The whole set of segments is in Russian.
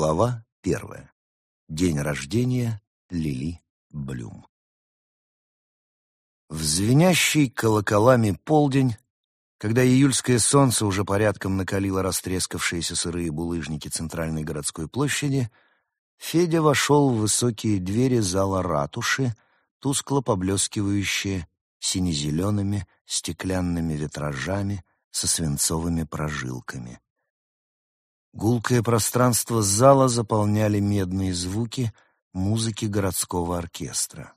Глава первая. День рождения Лили Блюм. В звенящий колоколами полдень, когда июльское солнце уже порядком накалило растрескавшиеся сырые булыжники центральной городской площади, Федя вошел в высокие двери зала ратуши, тускло поблескивающие сине-зелеными стеклянными витражами со свинцовыми прожилками. Гулкое пространство зала заполняли медные звуки музыки городского оркестра.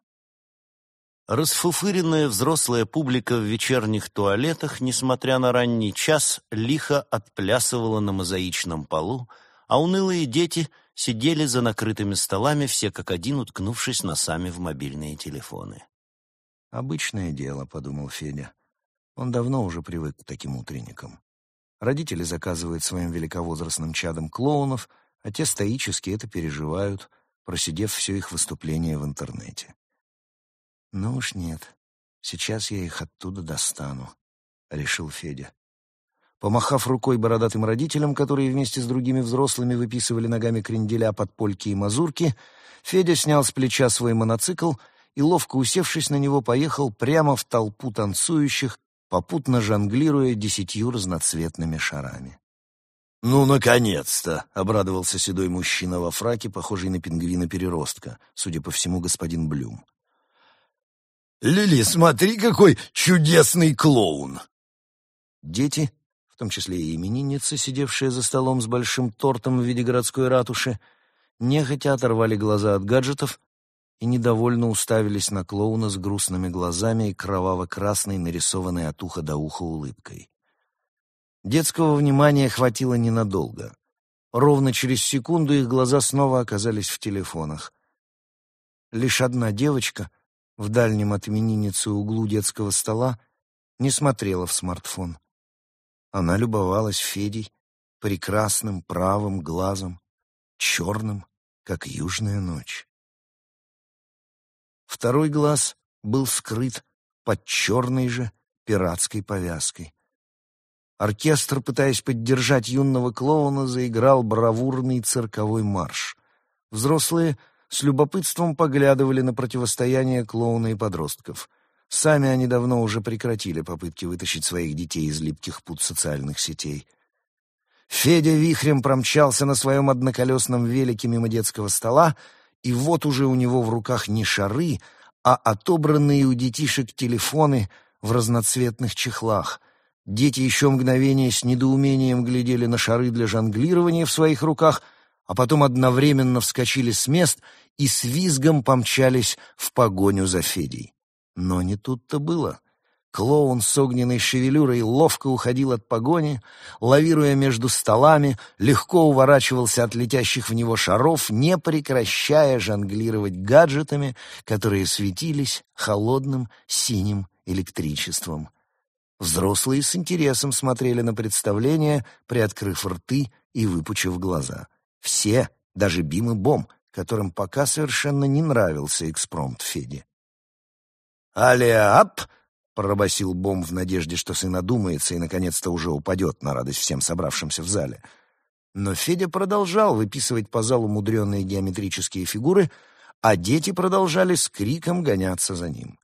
Расфуфыренная взрослая публика в вечерних туалетах, несмотря на ранний час, лихо отплясывала на мозаичном полу, а унылые дети сидели за накрытыми столами, все как один уткнувшись носами в мобильные телефоны. «Обычное дело», — подумал Федя. Он давно уже привык к таким утренникам. Родители заказывают своим великовозрастным чадам клоунов, а те стоически это переживают, просидев все их выступления в интернете. «Ну уж нет, сейчас я их оттуда достану», — решил Федя. Помахав рукой бородатым родителям, которые вместе с другими взрослыми выписывали ногами кренделя под польки и мазурки, Федя снял с плеча свой моноцикл и, ловко усевшись на него, поехал прямо в толпу танцующих, попутно жонглируя десятью разноцветными шарами. «Ну, наконец-то!» — обрадовался седой мужчина во фраке, похожий на пингвина-переростка, судя по всему, господин Блюм. «Лили, смотри, какой чудесный клоун!» Дети, в том числе и именинница, сидевшая за столом с большим тортом в виде городской ратуши, нехотя оторвали глаза от гаджетов и недовольно уставились на клоуна с грустными глазами и кроваво-красной, нарисованной от уха до уха улыбкой. Детского внимания хватило ненадолго. Ровно через секунду их глаза снова оказались в телефонах. Лишь одна девочка в дальнем от именинницы углу детского стола не смотрела в смартфон. Она любовалась Федей прекрасным правым глазом, черным, как южная ночь. Второй глаз был скрыт под черной же пиратской повязкой. Оркестр, пытаясь поддержать юного клоуна, заиграл бравурный цирковой марш. Взрослые с любопытством поглядывали на противостояние клоуна и подростков. Сами они давно уже прекратили попытки вытащить своих детей из липких пут социальных сетей. Федя вихрем промчался на своем одноколесном велике мимо детского стола, и вот уже у него в руках не шары, а отобранные у детишек телефоны в разноцветных чехлах. Дети еще мгновение с недоумением глядели на шары для жонглирования в своих руках, а потом одновременно вскочили с мест и с визгом помчались в погоню за Федей. Но не тут-то было. Клоун с огненной шевелюрой ловко уходил от погони, лавируя между столами, легко уворачивался от летящих в него шаров, не прекращая жонглировать гаджетами, которые светились холодным синим электричеством. Взрослые с интересом смотрели на представление, приоткрыв рты и выпучив глаза. Все, даже Бим и Бом, которым пока совершенно не нравился экспромт Феди. «Алиап!» — пробасил Бом в надежде, что сын одумается и, наконец-то, уже упадет на радость всем собравшимся в зале. Но Федя продолжал выписывать по залу мудреные геометрические фигуры, а дети продолжали с криком гоняться за ним.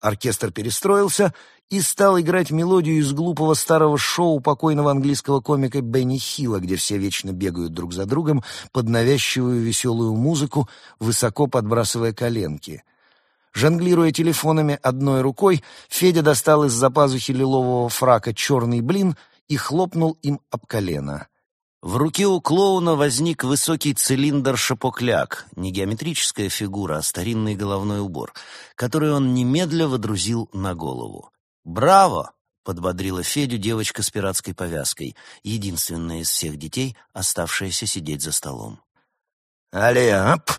Оркестр перестроился и стал играть мелодию из глупого старого шоу покойного английского комика Бенни Хилла, где все вечно бегают друг за другом под навязчивую веселую музыку, высоко подбрасывая коленки — Жонглируя телефонами одной рукой, Федя достал из-за пазухи лилового фрака черный блин и хлопнул им об колено. В руке у клоуна возник высокий цилиндр-шапокляк, не геометрическая фигура, а старинный головной убор, который он немедля водрузил на голову. «Браво!» — подбодрила Федю девочка с пиратской повязкой, единственная из всех детей, оставшаяся сидеть за столом. «Алле-ап!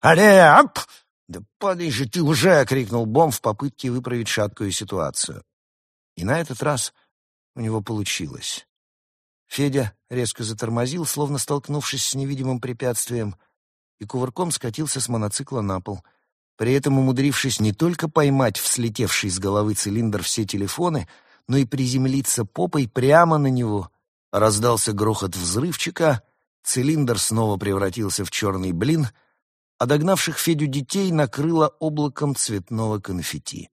Алле-ап!» «Да падай же ты уже!» — крикнул Бом в попытке выправить шаткую ситуацию. И на этот раз у него получилось. Федя резко затормозил, словно столкнувшись с невидимым препятствием, и кувырком скатился с мотоцикла на пол, при этом умудрившись не только поймать в слетевший с головы цилиндр все телефоны, но и приземлиться попой прямо на него. Раздался грохот взрывчика, Цилиндр снова превратился в черный блин, а догнавших Федю детей накрыло облаком цветного конфетти.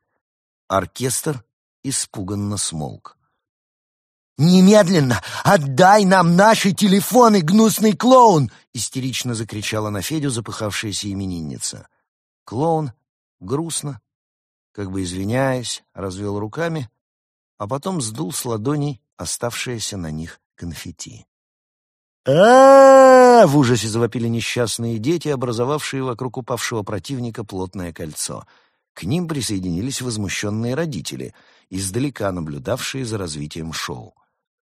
Оркестр испуганно смолк. «Немедленно отдай нам наши телефоны, гнусный клоун!» — истерично закричала на Федю запыхавшаяся именинница. Клоун грустно, как бы извиняясь, развел руками, а потом сдул с ладоней оставшееся на них конфетти. В ужасе завопили несчастные дети, образовавшие вокруг упавшего противника плотное кольцо. К ним присоединились возмущенные родители, издалека наблюдавшие за развитием шоу.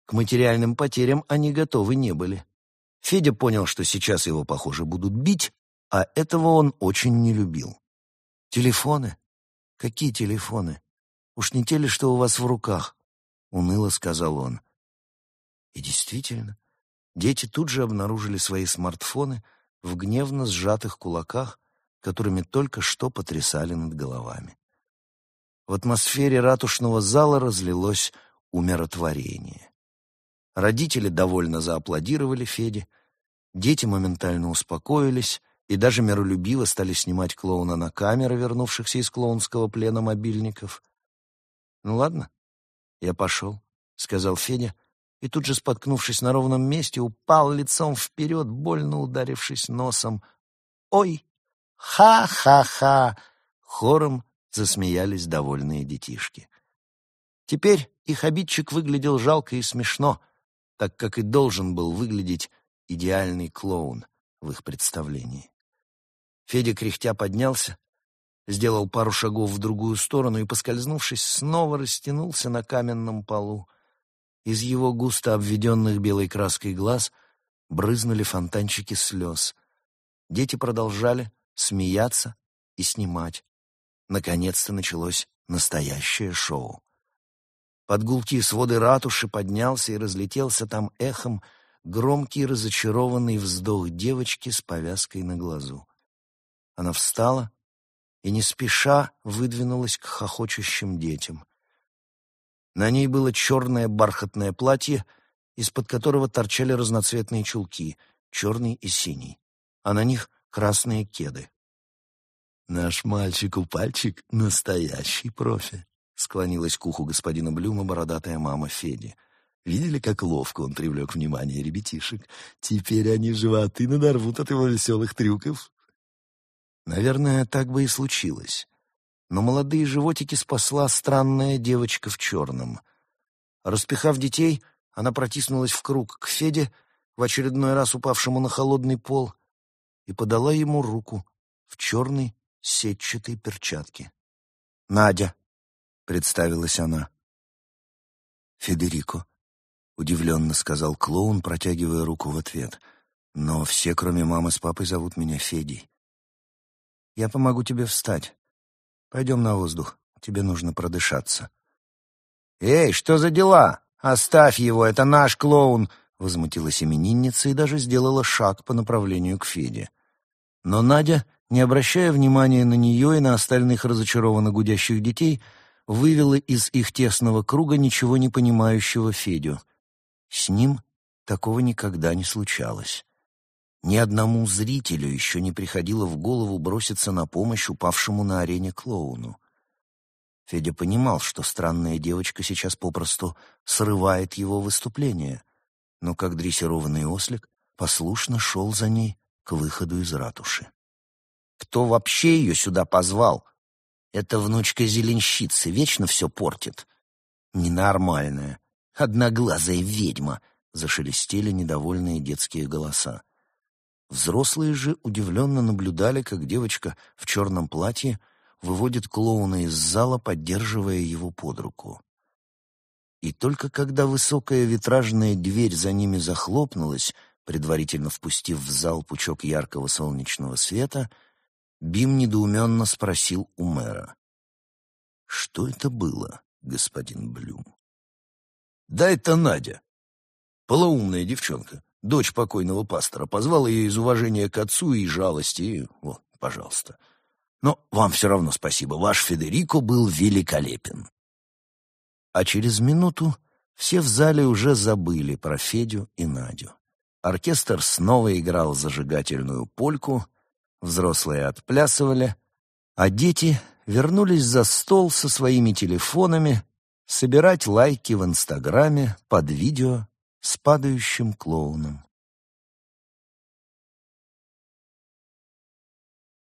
К материальным потерям они готовы не были. Федя понял, что сейчас его, похоже, будут бить, а этого он очень не любил. «Телефоны? Какие телефоны? Уж не те ли, что у вас в руках?» — уныло сказал он. И действительно, дети тут же обнаружили свои смартфоны в гневно сжатых кулаках, которыми только что потрясали над головами. В атмосфере ратушного зала разлилось умиротворение. Родители довольно зааплодировали Феде, дети моментально успокоились и даже миролюбиво стали снимать клоуна на камеры, вернувшихся из клоунского плена мобильников. «Ну ладно, я пошел», — сказал Федя, и тут же, споткнувшись на ровном месте, упал лицом вперед, больно ударившись носом. «Ой! Ха-ха-ха!» Хором засмеялись довольные детишки. Теперь их обидчик выглядел жалко и смешно, так как и должен был выглядеть идеальный клоун в их представлении. Федя кряхтя поднялся, сделал пару шагов в другую сторону и, поскользнувшись, снова растянулся на каменном полу. Из его густо обведенных белой краской глаз брызнули фонтанчики слез. Дети продолжали смеяться и снимать. Наконец-то началось настоящее шоу. Под гулкие своды ратуши поднялся и разлетелся там эхом громкий разочарованный вздох девочки с повязкой на глазу. Она встала и не спеша выдвинулась к хохочущим детям. На ней было черное бархатное платье, из-под которого торчали разноцветные чулки, черный и синий, а на них красные кеды. «Наш мальчик-упальчик — настоящий профи», — склонилась к уху господина Блюма бородатая мама Феди. Видели, как ловко он привлек внимание ребятишек? Теперь они животы надорвут от его веселых трюков. Наверное, так бы и случилось. Но молодые животики спасла странная девочка в черном. Распихав детей, она протиснулась в круг к Феде, в очередной раз упавшему на холодный пол, и подала ему руку в черной сетчатой перчатке. «Надя», — представилась она. «Федерико», — удивленно сказал клоун, протягивая руку в ответ. «Но все, кроме мамы с папой, зовут меня Федей». Я помогу тебе встать. Пойдем на воздух. Тебе нужно продышаться. «Эй, что за дела? Оставь его, это наш клоун!» Возмутилась именинница и даже сделала шаг по направлению к Феде. Но Надя, не обращая внимания на нее и на остальных разочарованно гудящих детей, вывела из их тесного круга ничего не понимающего Федю. С ним такого никогда не случалось. Ни одному зрителю еще не приходило в голову броситься на помощь упавшему на арене клоуну. Федя понимал, что странная девочка сейчас попросту срывает его выступление, но как дрессированный ослик послушно шел за ней к выходу из ратуши. Кто вообще ее сюда позвал? Это внучка зеленщицы, вечно все портит. Ненормальная, одноглазая ведьма, зашелестели недовольные детские голоса. Взрослые же удивленно наблюдали, как девочка в черном платье выводит клоуна из зала, поддерживая его под руку. И только когда высокая витражная дверь за ними захлопнулась, предварительно впустив в зал пучок яркого солнечного света, Бим недоуменно спросил у мэра. «Что это было, господин Блюм?» «Да это Надя. Полоумная девчонка дочь покойного пастора, позвал ее из уважения к отцу и жалости, вот, пожалуйста. Но вам все равно спасибо, ваш Федерико был великолепен. А через минуту все в зале уже забыли про Федю и Надю. Оркестр снова играл зажигательную польку, взрослые отплясывали, а дети вернулись за стол со своими телефонами собирать лайки в Инстаграме под видео с падающим клоуном.